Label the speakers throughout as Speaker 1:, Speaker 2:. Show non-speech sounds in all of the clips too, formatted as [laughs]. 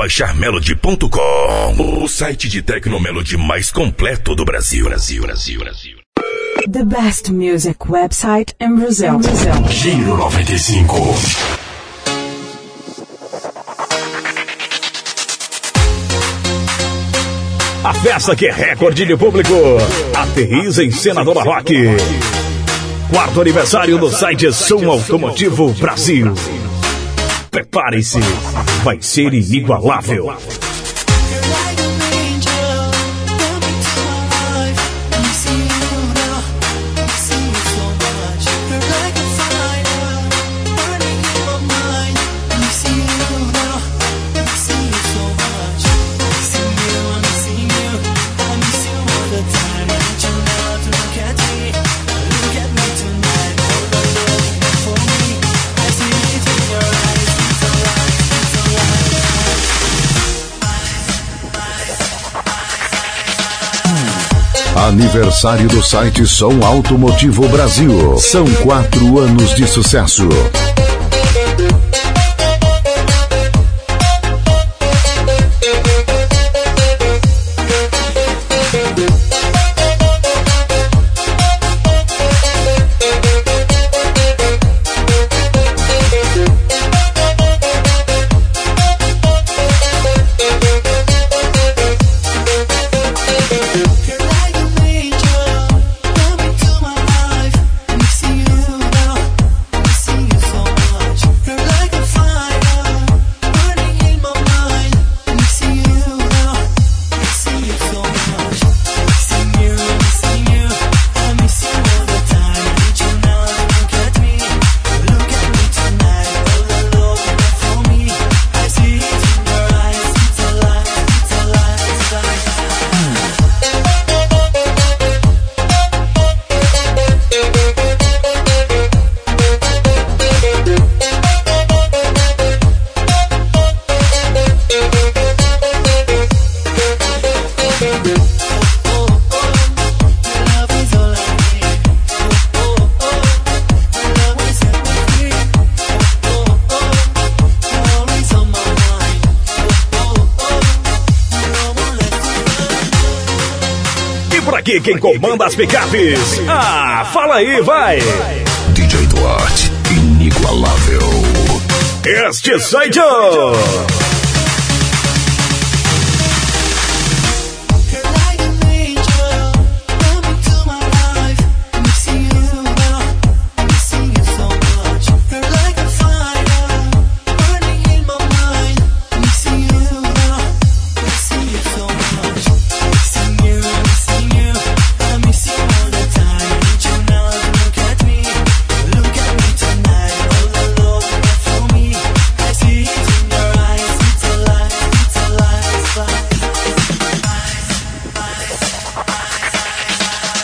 Speaker 1: baixar melody.com, o site de Tecnomelody mais completo do Brasil. Brasil, Brasil, Brasil.
Speaker 2: The best music website in Brazil. Brazil.
Speaker 1: Giro 95.
Speaker 3: A festa que é recorde de público. Aterriza em Senadora Rock. Quarto aniversário do site Som Automotivo Brasil. Prepare-se, vai ser inigualável.
Speaker 4: Aniversário do site Som Automotivo Brasil. São quatro anos de sucesso.
Speaker 3: Quem comanda as picapes. Ah, fala aí, vai.
Speaker 1: DJ Duarte, inigualável.
Speaker 3: Este site. Joe.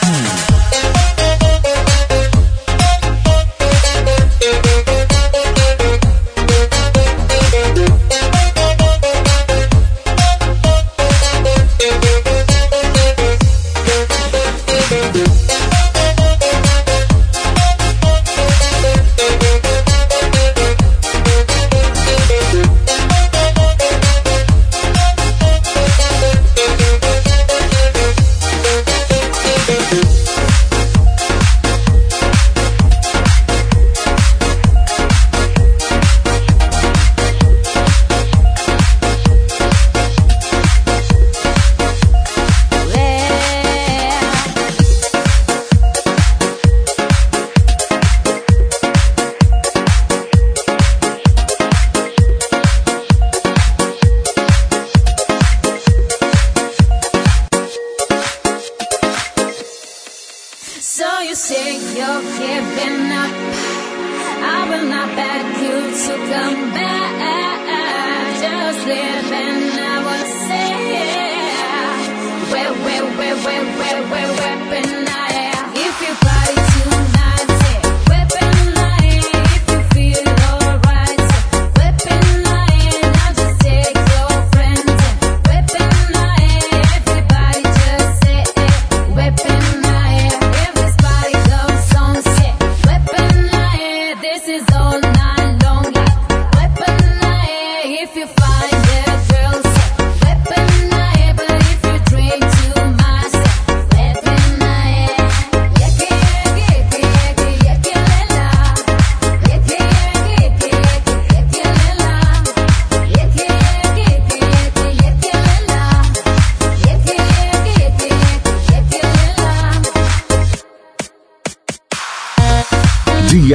Speaker 5: Hmm.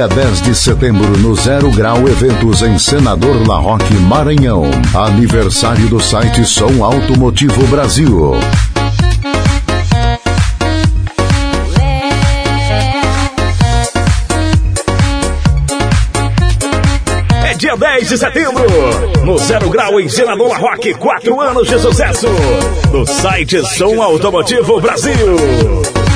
Speaker 4: Dia 10 de setembro no Zero Grau Eventos em Senador La Roque, Maranhão. Aniversário do site Som Automotivo Brasil.
Speaker 6: É dia 10 de setembro, no Zero Grau em Senador La Roque, quatro anos de sucesso. No site Som Automotivo Brasil.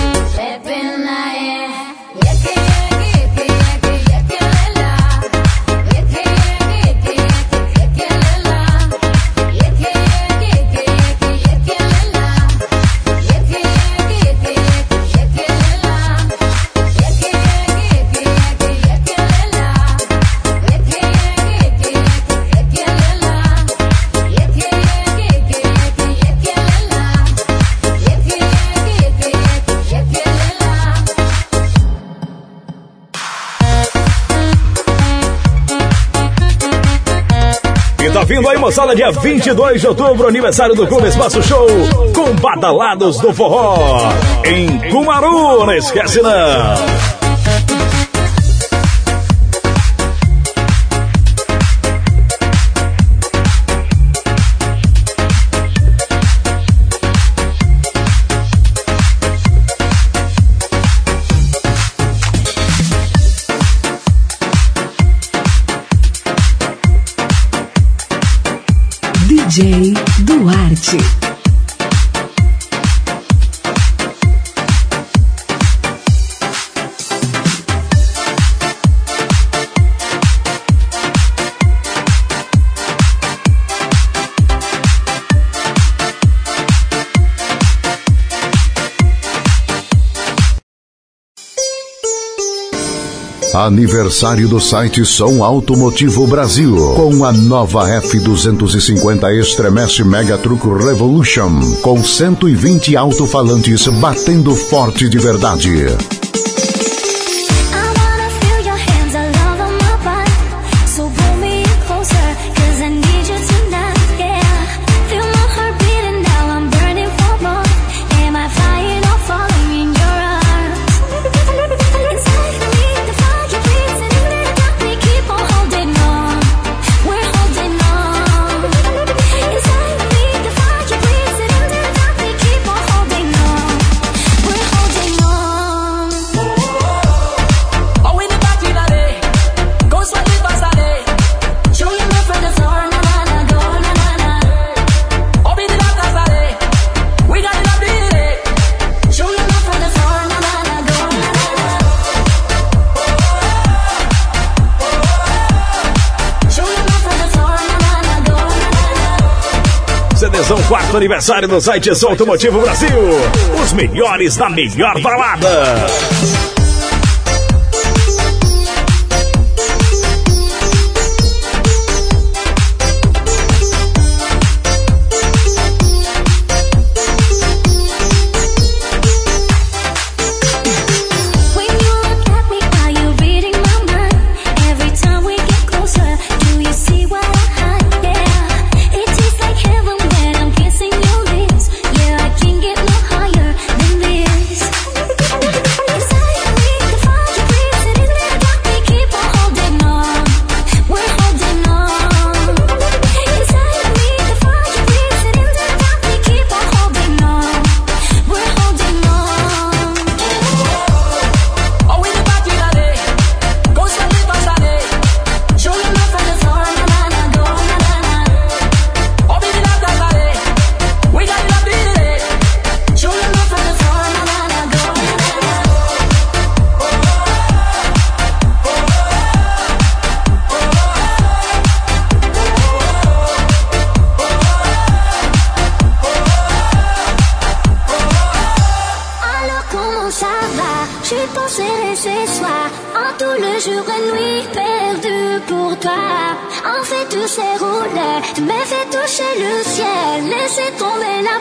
Speaker 6: Moçada, dia 22 de outubro, aniversário do Clube Espaço Show, com Badalados do Forró, em Cumaru, não esquece não.
Speaker 4: Aniversário do site Som Automotivo Brasil. Com a nova F250 Extremesse Mega Truck Revolution. Com 120 alto-falantes batendo forte de verdade.
Speaker 6: Quarto aniversário do site Automotivo Brasil. Os melhores da melhor balada.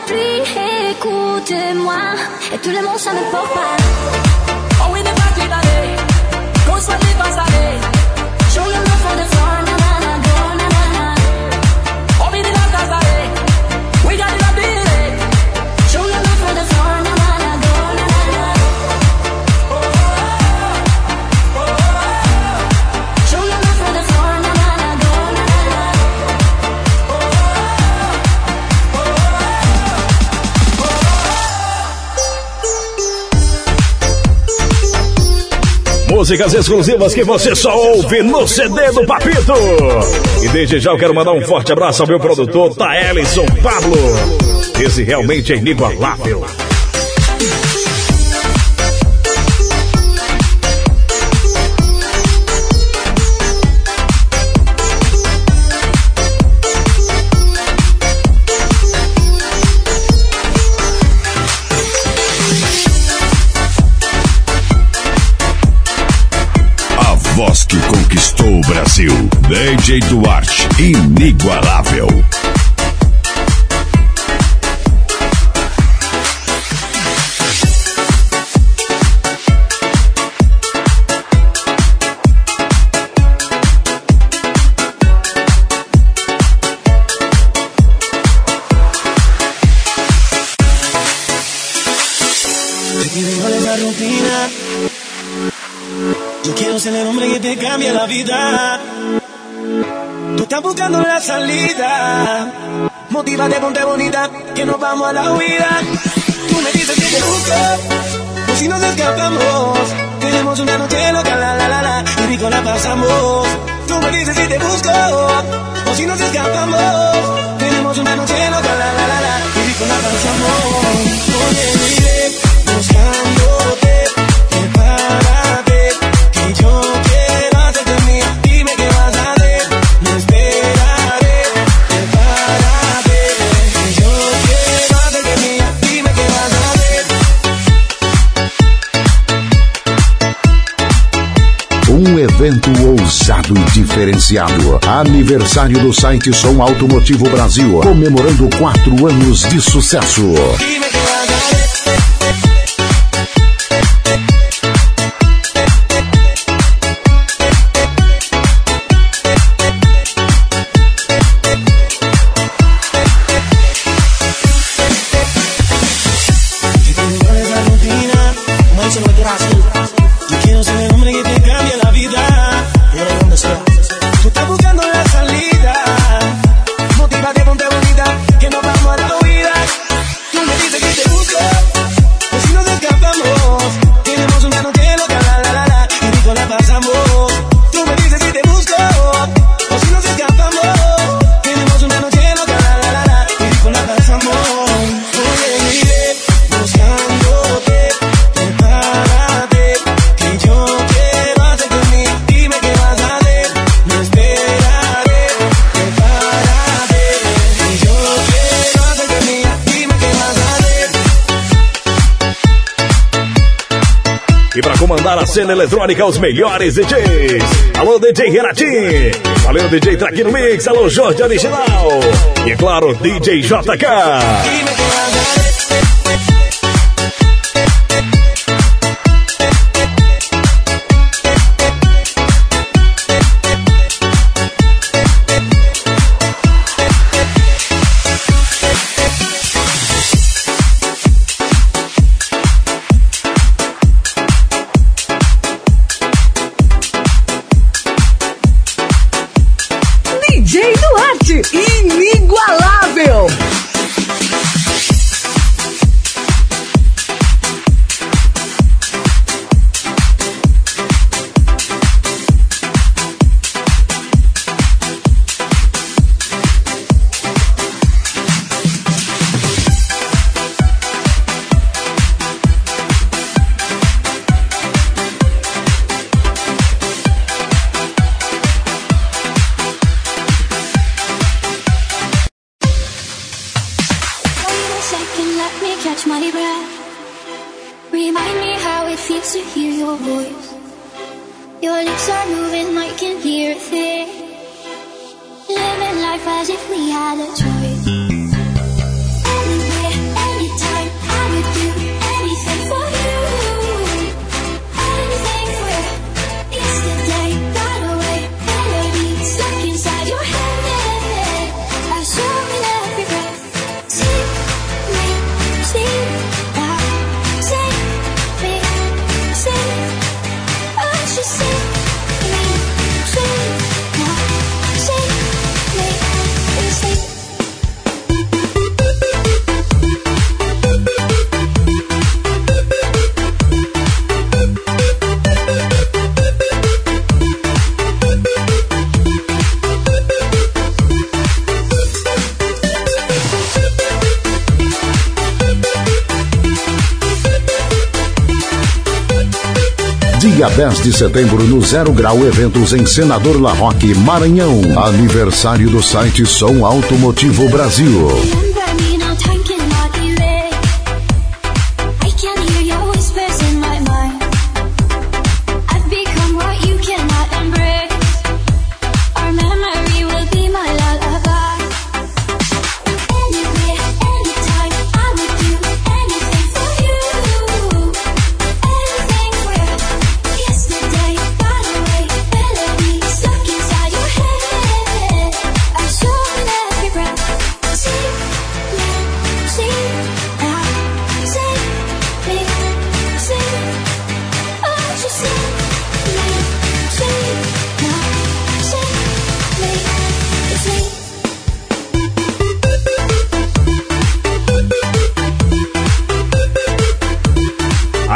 Speaker 6: pluie, écoutez-moi. Et tout le monde, ça ne porte pas.
Speaker 7: Oh oui, ne pas qu'il allait, qu'on soit libre, ça allait.
Speaker 6: Show your love for the foreigner. Músicas exclusivas que você só ouve no CD do Papito. E desde já eu quero mandar um forte abraço ao meu produtor, Taelison Pablo. Esse realmente é inigualável.
Speaker 8: Brasil. DJ Duarte, inigualável.
Speaker 4: La vida. Tú estás buscando la salida. Motívate, ponte bonita, que nos vamos a la huida. Tú me dices que te busco, o si nos escapamos. Tenemos una noche loca, la la la la, y rico la pasamos. Tú me dices si te busco, o si nos escapamos. Tenemos una noche loca, la la la la, y rico la pasamos.
Speaker 7: Diferenciado. Aniversário do site Som Automotivo Brasil, comemorando quatro anos de sucesso.
Speaker 6: Cena eletrônica, os melhores DJs. Alô, DJ Renatinho. Valeu, DJ Traquino Mix. Alô, Jorge Original. E claro, DJ JK. 10 de setembro no Zero Grau Eventos em Senador La Roque, Maranhão. Aniversário do site Som Automotivo Brasil.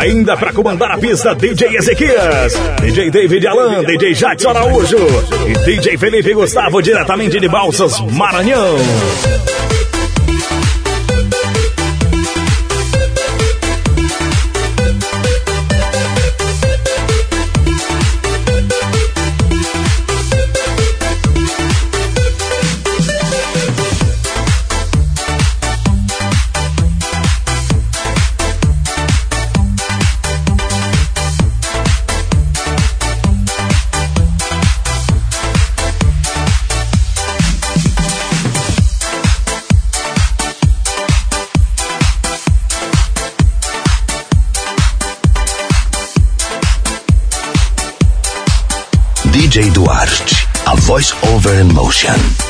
Speaker 3: Ainda para comandar a pista, DJ Ezequias, DJ David Alan, DJ Jackson Araújo e DJ Felipe Gustavo, diretamente de Balsas, Maranhão.
Speaker 9: Voice over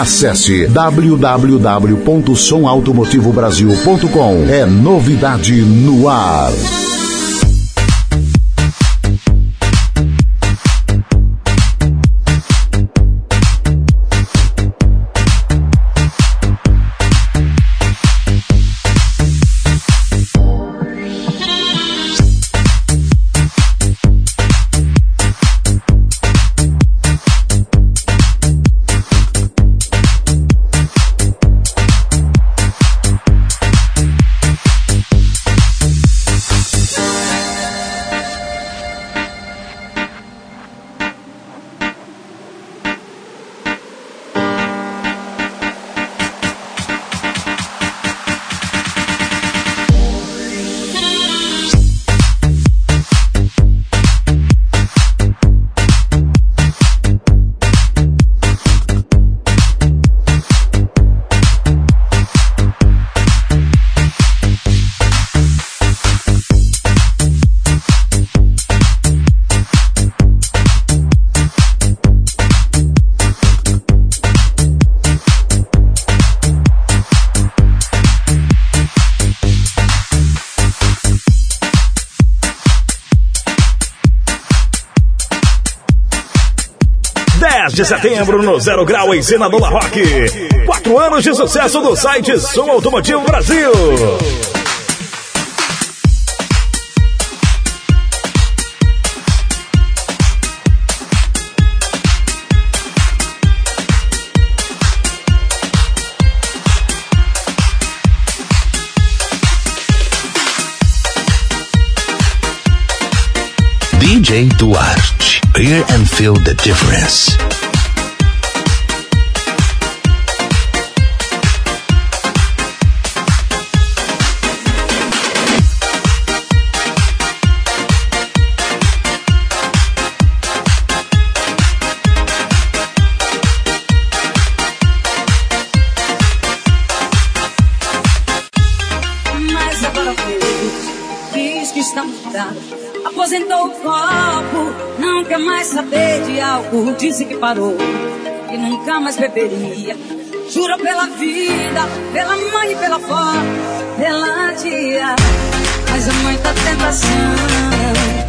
Speaker 6: Acesse www.somautomotivobrasil.com. É novidade no ar.
Speaker 3: Setembro no Zero Grau em Senador La Roque. Quatro anos de sucesso do site Som Automotivo Brasil.
Speaker 9: DJ Duarte. Hear and feel the difference.
Speaker 10: Aposentou o copo, não quer mais saber de álcool. Disse que parou e nunca mais beberia. Jurou pela vida, pela mãe e pela avó, pela tia. Mas é muita tentação.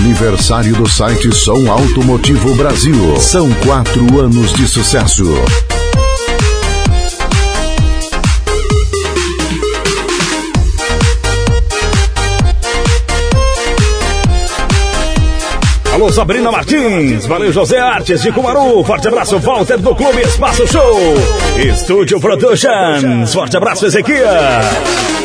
Speaker 4: Aniversário do site Som Automotivo Brasil. São quatro anos de sucesso.
Speaker 3: Alô, Sabrina Martins. Valeu, José Artes de Cumaru. Forte abraço, Walter do Clube Espaço Show. Estúdio Productions. Forte abraço, Ezequiel.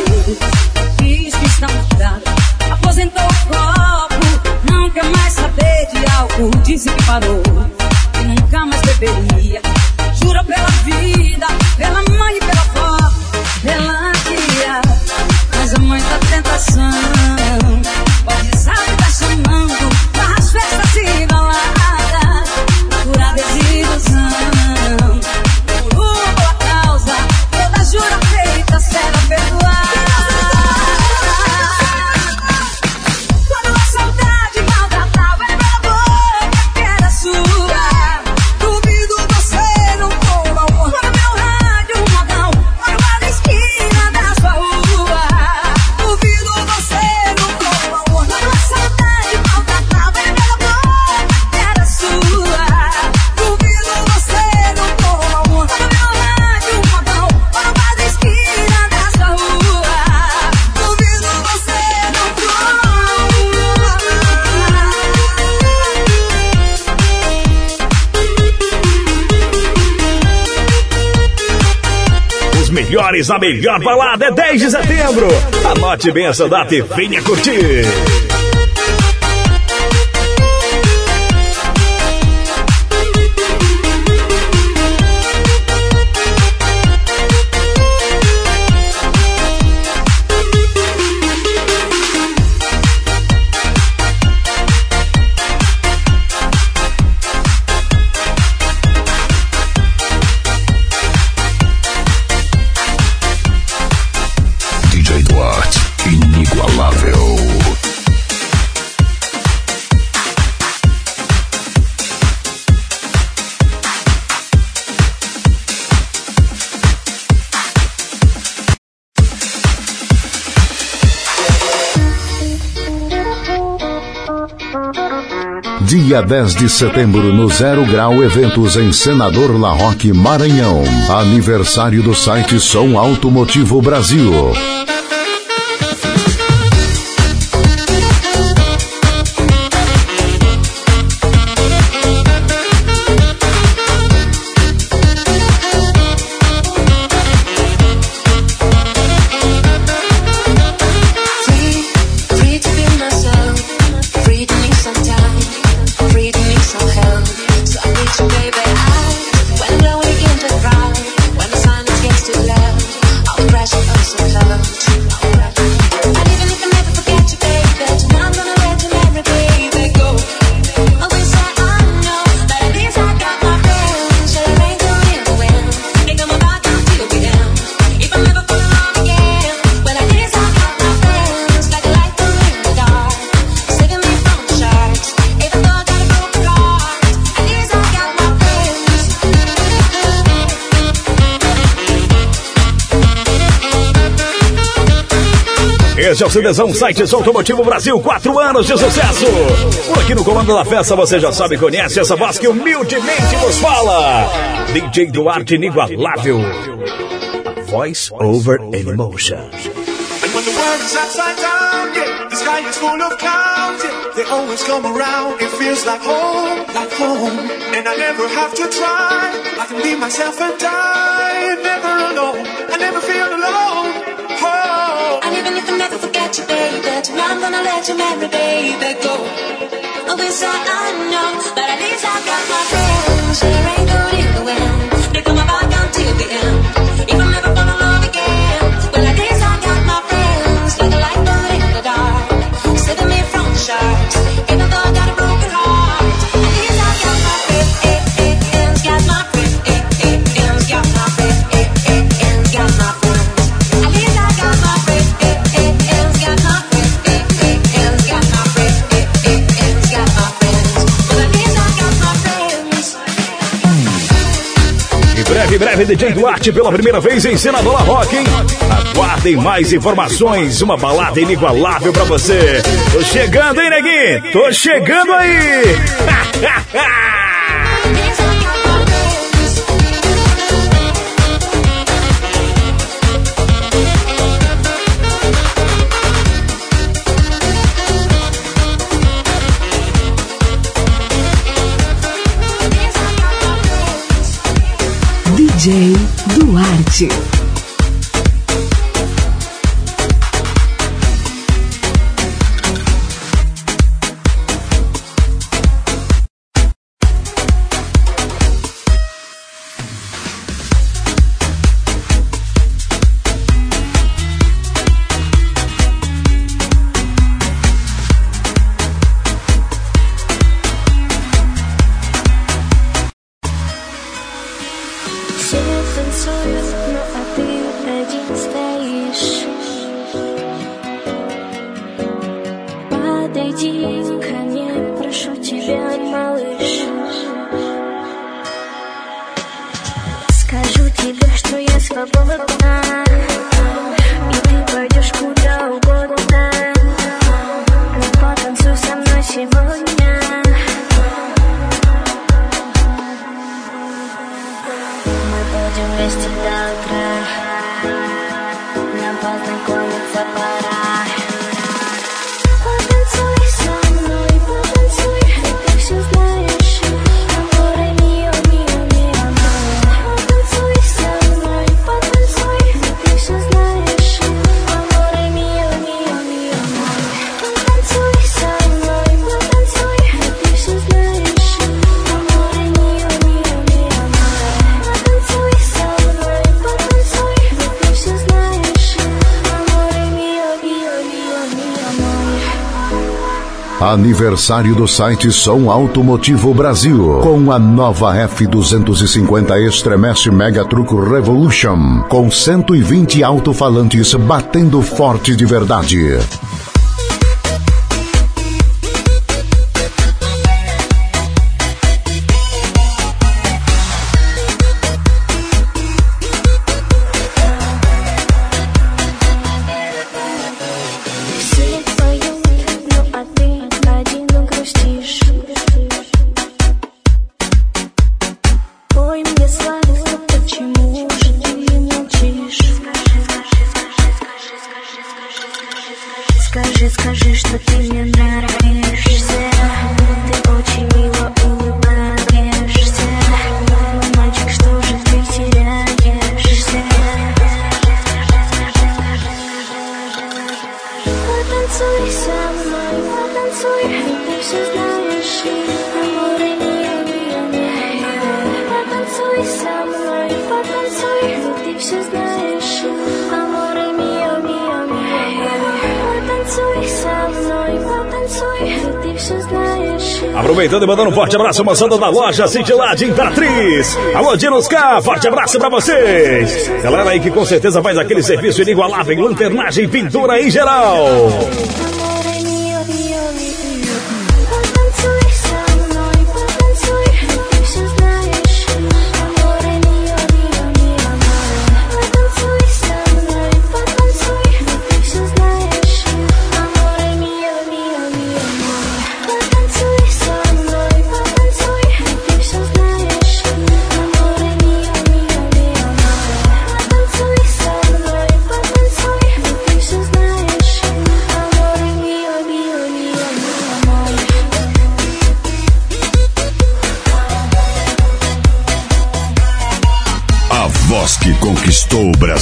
Speaker 10: Álcool, disse que parou, e nunca mais beberia. Jura pela vida, pela mãe e pela avó, pela tia, mas é muita tentação. Pode
Speaker 3: melhores, a melhor balada é 10 de setembro. Anote bem essa data e venha curtir.
Speaker 4: Dia 10 de setembro no Zero Grau Eventos em Senador La Roque, Maranhão. Aniversário do site Som Automotivo Brasil.
Speaker 3: Este é o CDzão Sites Automotivo Brasil, quatro anos de sucesso. Por aqui no comando da festa você já sabe e conhece essa voz que humildemente nos fala. DJ Duarte Inigualável. Voice over emotion.
Speaker 7: The sky is full of clouds, yeah, they always come around. It feels like home, like home. And I never have to try. I can be myself and die, never alone. I never feel alone.
Speaker 11: You, baby, tonight I'm gonna let you marry, baby, go. Oh, yes, I I know that at least I got my friends. There ain't good in the wind. They come back until the end. If I love again, well, at least I got my friends. Like a light in the dark, saving me from.
Speaker 3: Em breve, DJ Duarte pela primeira vez em Senadora Rock, hein? Aguardem mais informações, uma balada inigualável pra você. Tô chegando, hein, neguinho? Tô chegando aí!
Speaker 6: Ha, ha, ha! s
Speaker 4: Aniversário do site Som Automotivo Brasil, com a nova F250 Estremece Mega Truco Revolution, com 120 alto-falantes batendo forte de verdade.
Speaker 3: Mandando um forte abraço, moçada da loja Cintiladim da Atriz. Alô, Dinosca, forte abraço pra vocês. Galera aí que com certeza faz aquele serviço inigualável em lanternagem e pintura em geral.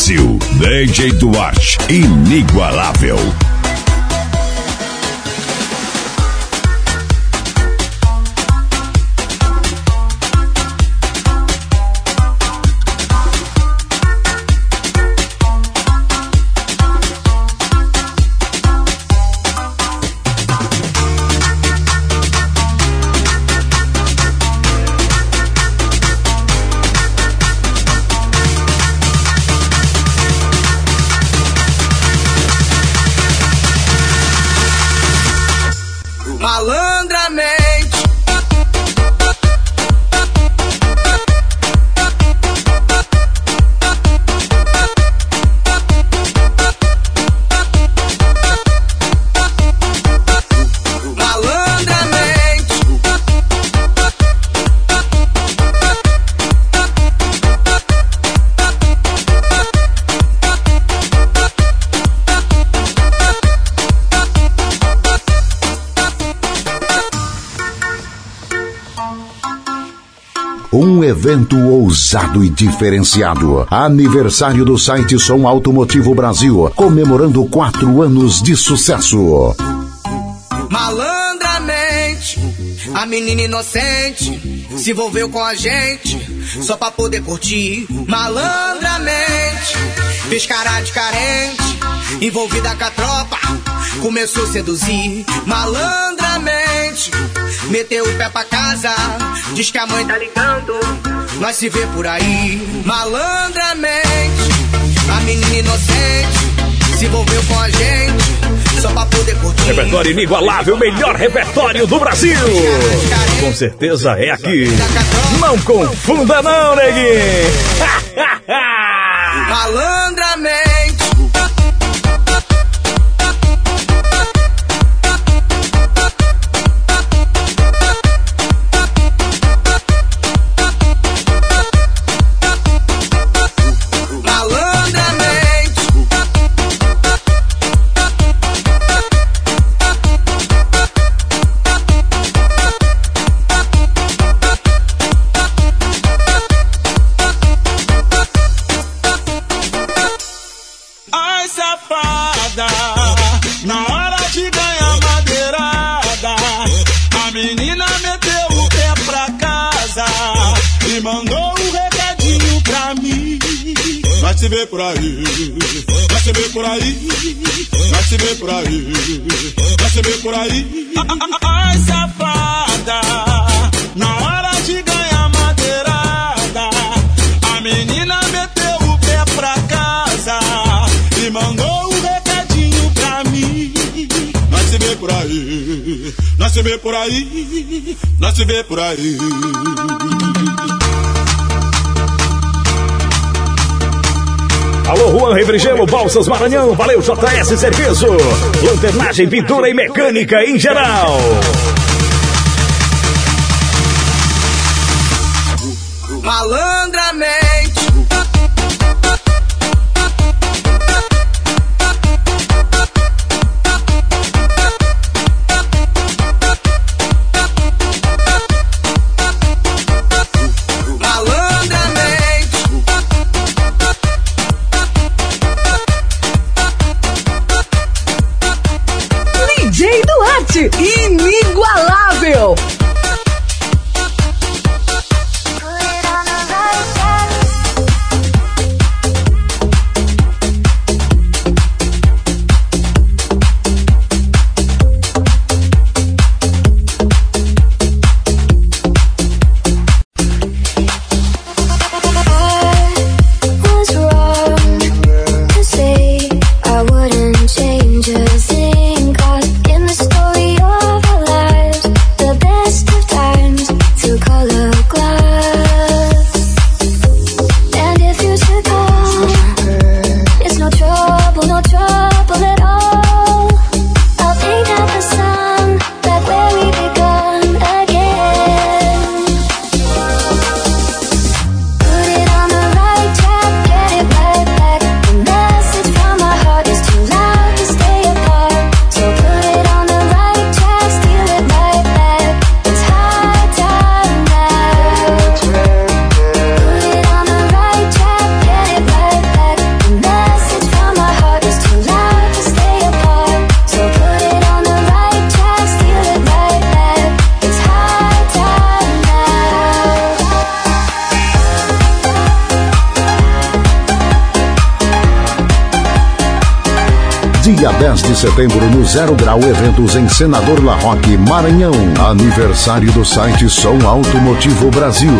Speaker 8: Brasil. DJ Duarte, inigualável.
Speaker 4: Evento ousado e diferenciado. Aniversário do site Som Automotivo Brasil, comemorando quatro anos de sucesso.
Speaker 6: Malandramente, a menina inocente se envolveu com a gente só pra poder curtir. Malandramente, fez cara de carente, envolvida com a tropa, começou a seduzir. Malandramente, meteu o pé pra casa, diz que a mãe tá ligando, nós se vê por aí. Malandramente, a menina inocente se envolveu com a gente só pra poder curtir.
Speaker 3: Repertório inigualável, melhor repertório do Brasil. Com certeza é aqui. Não confunda não, neguinho. [laughs]
Speaker 6: Malandramente.
Speaker 12: Um recadinho pra mim. Vai se ver por aí, vai se ver por aí, vai se ver por aí, vai se ver por aí. Ai, safada, na hora de ganhar madeirada, a menina meteu o pé pra casa e mandou um recadinho pra mim. Nós se vê por aí, nós se vê por aí, nós se vê por aí.
Speaker 3: Alô, Juan Refrigelo, Balsas Maranhão, valeu JS Serviço, lanternagem, pintura e mecânica em geral.
Speaker 6: Malandramente.
Speaker 4: Setembro no Zero Grau Eventos em Senador La Roque, Maranhão. Aniversário do site Som Automotivo Brasil.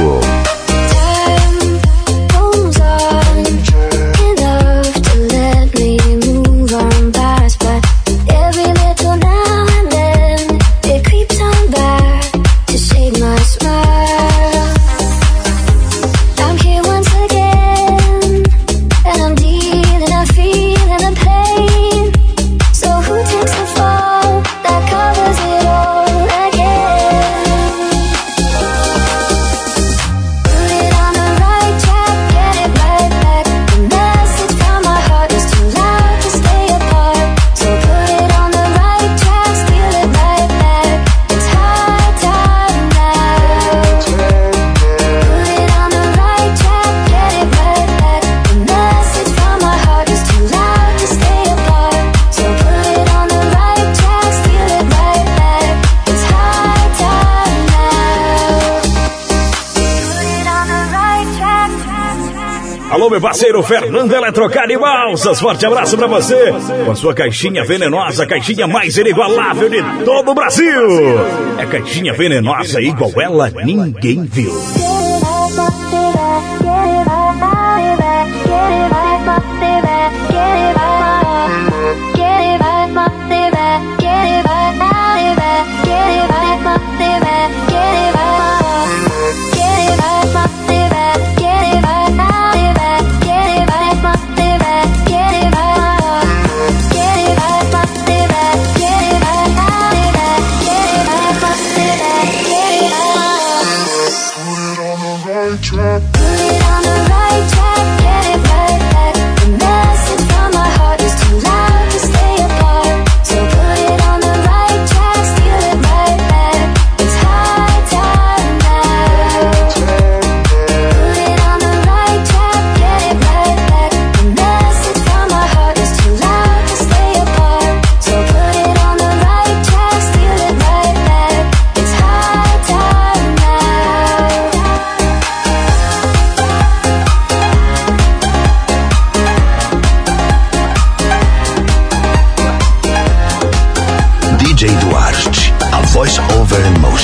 Speaker 6: Meu parceiro Fernando Eletrocar e Balsas. Forte abraço pra você. Com a sua caixinha venenosa, a caixinha mais inigualável de todo o Brasil. É caixinha venenosa igual ela ninguém viu.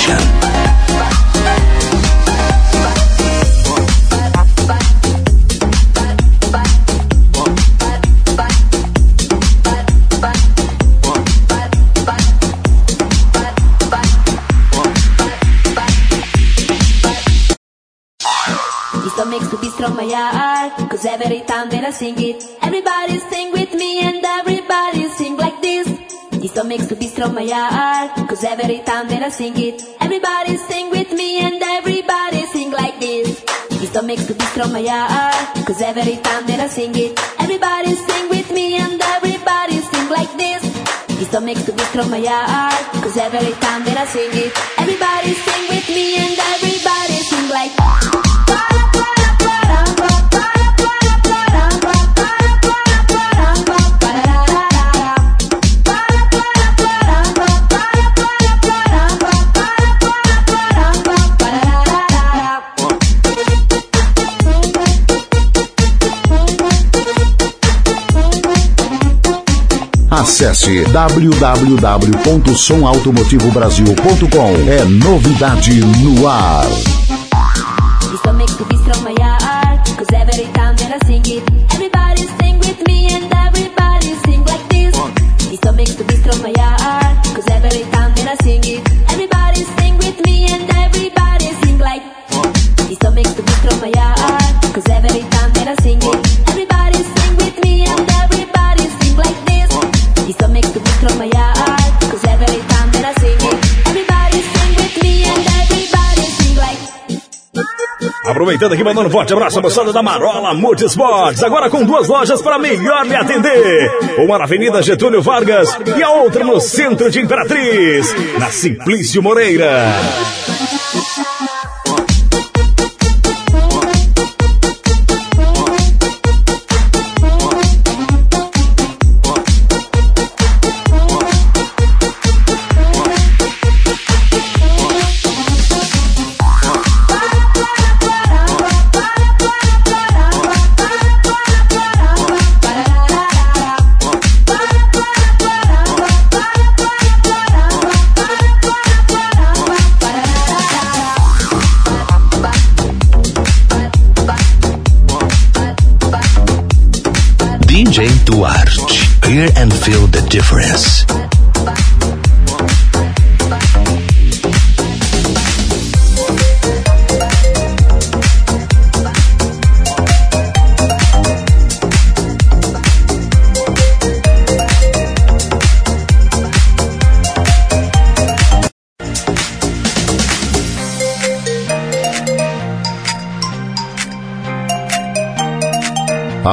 Speaker 5: Song makes me strong my heart Cause every time that I sing it Everybody sing with Song makes me strong oh my heart Cause every time that I sing it Everybody sing with me and everybody sing like this. This song makes me strong my heart Cause every time that I sing it Everybody sing with me and everybody sing like this. This song makes me strong my heart Cause every time that I sing it Everybody sing with me and everybody sing like
Speaker 4: Acesse www.somautomotivobrasil.com. É novidade no ar.
Speaker 6: Aproveitando aqui, mandando um forte abraço à moçada da Marola Multisports. Agora com duas lojas para melhor lhe atender. Uma na Avenida Getúlio Vargas e a outra no centro de Imperatriz, na Simplício Moreira.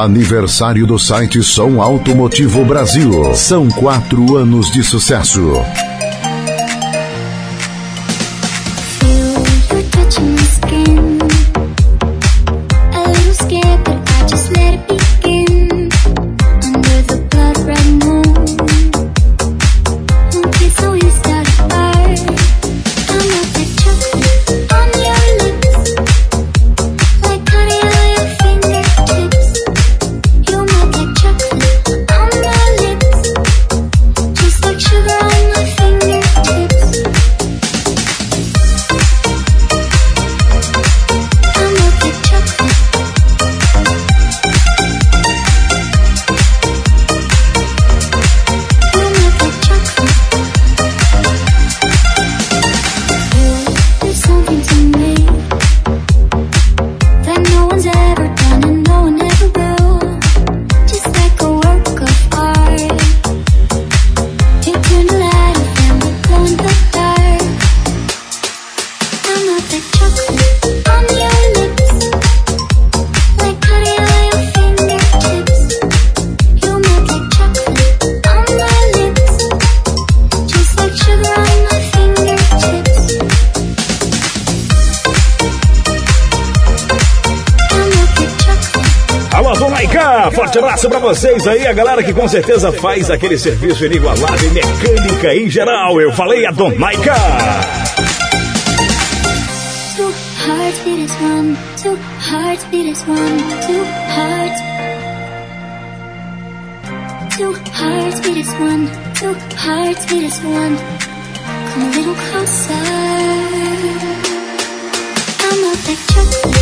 Speaker 4: Aniversário do site Som Automotivo Brasil. São quatro anos de sucesso.
Speaker 3: Vocês aí, a galera que com certeza faz aquele serviço inigualável, mecânica em geral. Eu falei a Dom Maica.
Speaker 6: Two hearts beat as one, two hearts beat as one, two hearts. Two hearts beat as one, two hearts beat as one. Come a little closer. I'm not that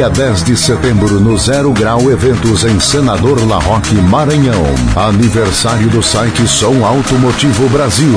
Speaker 4: Dia 10 de setembro no Zero Grau Eventos em Senador La Roque, Maranhão. Aniversário do site Som Automotivo Brasil.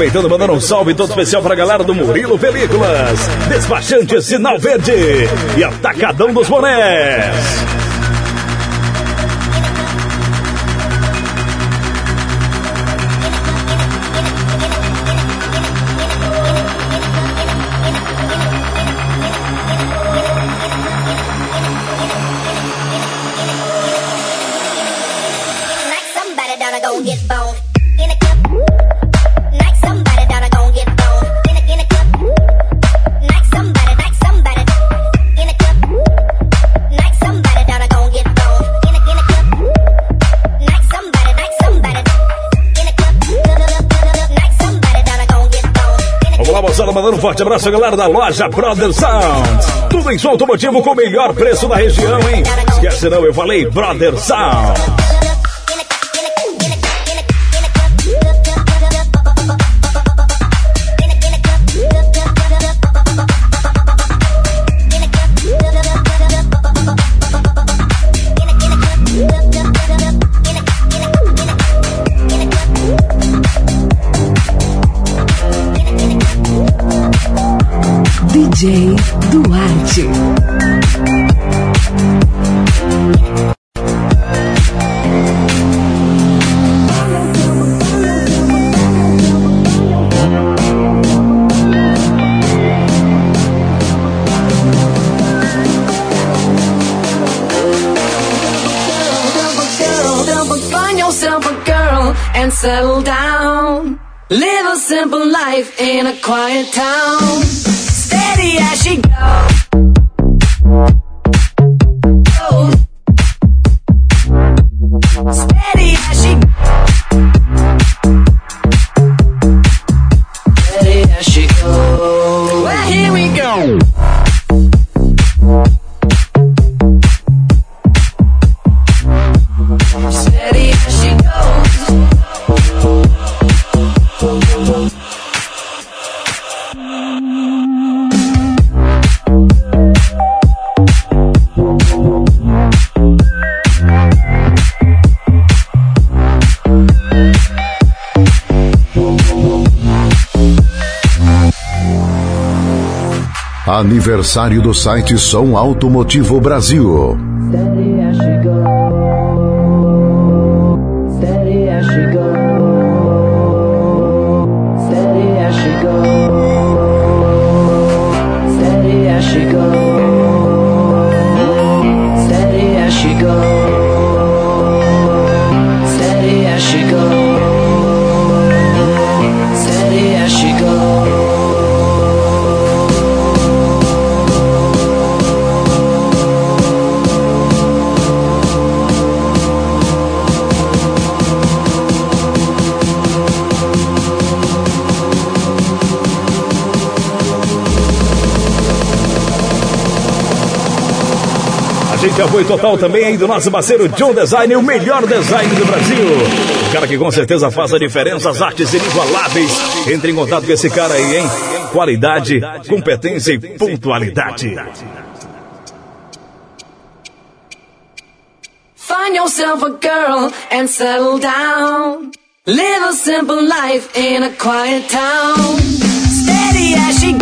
Speaker 3: Aproveitando, mandando um salve todo especial pra galera do Murilo Películas, Despachante Sinal Verde e Atacadão dos Bonés. Forte abraço, galera da loja Brother Sound. Tudo em som automotivo com o melhor preço da região, hein? Esquece não, eu falei Brother Sound.
Speaker 13: DJ Duarte.
Speaker 14: Find yourself a girl and settle down. Live a simple life in a quiet town.
Speaker 4: Aniversário do site Som Automotivo Brasil.
Speaker 3: Apoio total também aí do nosso parceiro John Design, o melhor design do Brasil. O cara que com certeza faz a diferença, as artes inigualáveis. Entre em contato com esse cara aí, hein? Qualidade, competência e pontualidade.
Speaker 14: Find yourself a girl and settle down. Live a simple life in a quiet town. Steady as she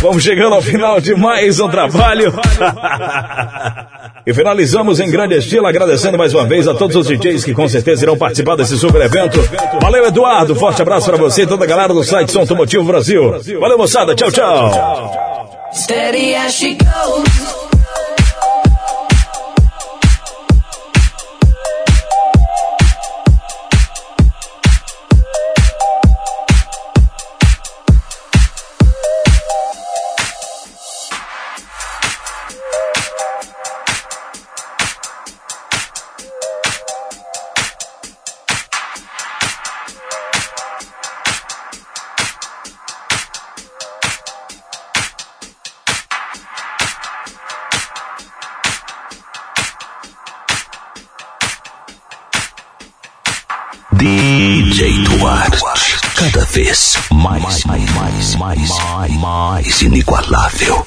Speaker 3: Vamos chegando ao final de mais um trabalho. e finalizamos em grande estilo, agradecendo mais uma vez a todos os DJs que com certeza irão participar desse super evento. Valeu, Eduardo. Forte abraço para você e toda a galera do site Som Automotivo Brasil. Valeu, moçada. Tchau, tchau.
Speaker 9: Vez mais, mais, mais, mais, mais, mais inigualável.